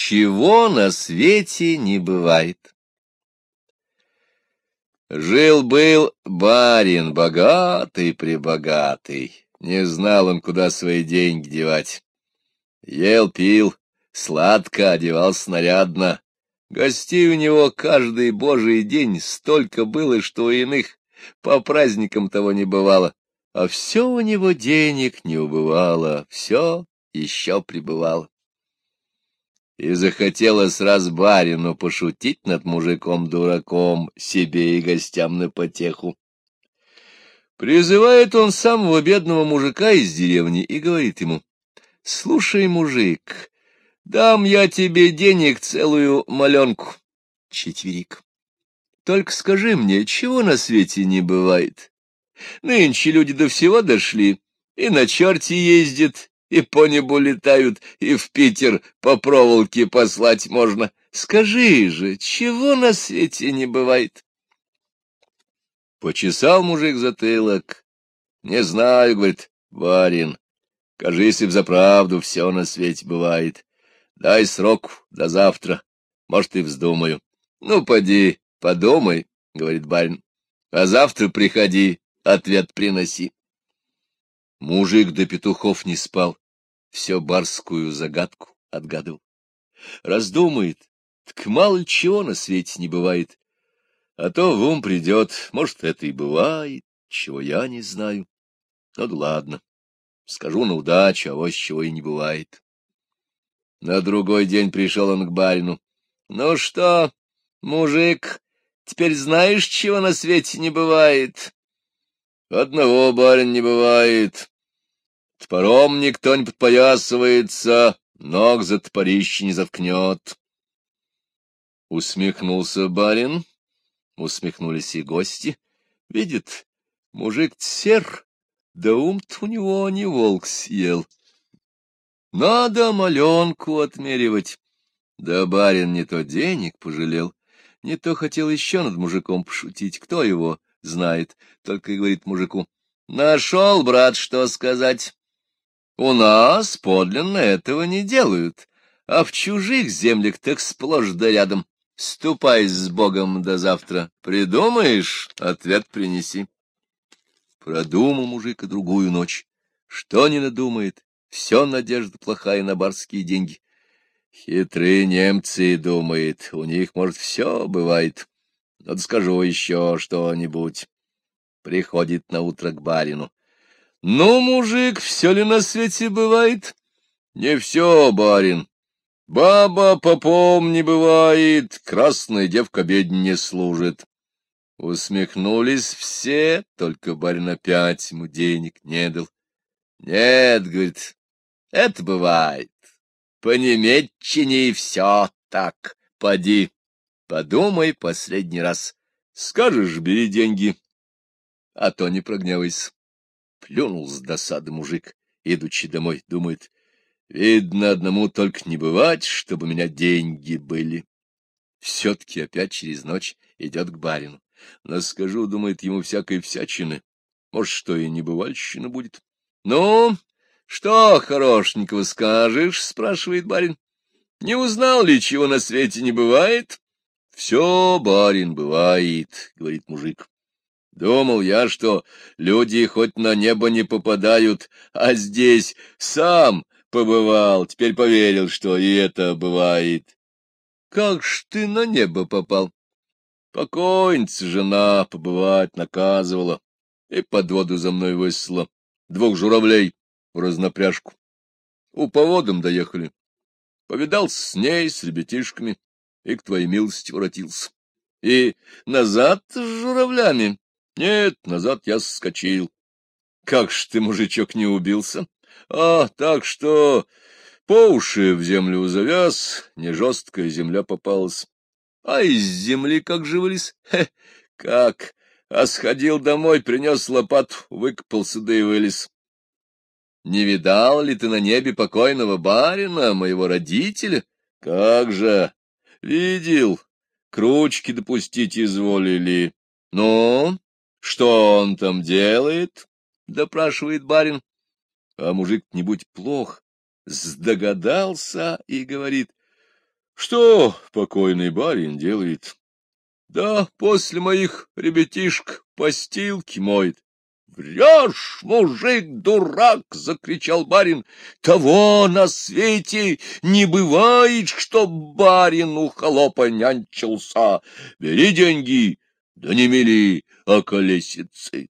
Чего на свете не бывает. Жил-был барин богатый-пребогатый, не знал он, куда свои деньги девать. Ел, пил, сладко одевался нарядно. Гостей у него каждый божий день столько было, что у иных по праздникам того не бывало. А все у него денег не убывало, все еще прибывало и захотелось раз барину пошутить над мужиком-дураком, себе и гостям на потеху. Призывает он самого бедного мужика из деревни и говорит ему, — Слушай, мужик, дам я тебе денег целую маленку, четверик. Только скажи мне, чего на свете не бывает? Нынче люди до всего дошли, и на черте ездят, и по небу летают, и в Питер по проволоке послать можно. Скажи же, чего на свете не бывает? Почесал мужик затылок. Не знаю, говорит, барин, кажись, и взаправду все на свете бывает. Дай срок до завтра, может, и вздумаю. Ну, поди, подумай, говорит барин, а завтра приходи, ответ приноси. Мужик до петухов не спал, все барскую загадку отгадывал. Раздумает, так мало чего на свете не бывает. А то в ум придет, может, это и бывает, чего я не знаю. Ну да ладно, скажу на удачу, а вот чего и не бывает. На другой день пришел он к барину. — Ну что, мужик, теперь знаешь, чего на свете не бывает? — Одного, барин, не бывает. Топором никто не подпоясывается, ног за топорище не заткнет. Усмехнулся барин, усмехнулись и гости. Видит, мужик сер, да ум-то у него не волк съел. Надо маленку отмеривать. Да барин не то денег пожалел, не то хотел еще над мужиком пошутить. Кто его знает, только и говорит мужику. Нашел, брат, что сказать. У нас подлинно этого не делают, а в чужих землях так сплошь да рядом. Ступай с Богом до завтра. Придумаешь, ответ принеси. Продумал мужик и другую ночь. Что не надумает, все надежда плохая на барские деньги. Хитрые немцы, думает, у них, может, все бывает. Вот скажу еще что-нибудь. Приходит на утро к барину. Ну, мужик, все ли на свете бывает? Не все, барин. Баба попом не бывает, красная девка бедне служит. Усмехнулись все, только барин опять ему денег не дал. Нет, говорит, это бывает. По немеччине и все так. Поди, подумай последний раз. Скажешь, бери деньги, а то не прогневайся. Плюнул с досады мужик, идучи домой, думает, видно, одному только не бывать, чтобы у меня деньги были. Все-таки опять через ночь идет к барину. Но скажу, думает, ему всякой всячины. Может, что и небывальщина будет. — Ну, что хорошенького скажешь? — спрашивает барин. — Не узнал ли, чего на свете не бывает? — Все, барин, бывает, — говорит мужик. Думал я, что люди хоть на небо не попадают, а здесь сам побывал, теперь поверил, что и это бывает. Как ж ты на небо попал? Покойница жена побывать наказывала и под воду за мной высла двух журавлей в разнопряжку. У поводом доехали. Повидался с ней, с ребятишками, и к твоей милости воротился. И назад с журавлями нет, назад я скочил. Как ж ты, мужичок, не убился? А, так что по уши в землю завяз, не жесткая земля попалась. А из земли как же вылез? Хе, как? А сходил домой, принес лопату, выкопался, да и вылез. Не видал ли ты на небе покойного барина, моего родителя? Как же? Видел. К ручке допустить изволили. Ну, что он там делает? — допрашивает барин. А мужик, не будь плох, сдогадался и говорит, Что покойный барин делает? Да после моих ребятишек постилки моет. «Врешь, мужик, дурак!» — закричал барин. «Того на свете не бывает, что барин у холопа нянчился. Бери деньги, да не мели околесицы».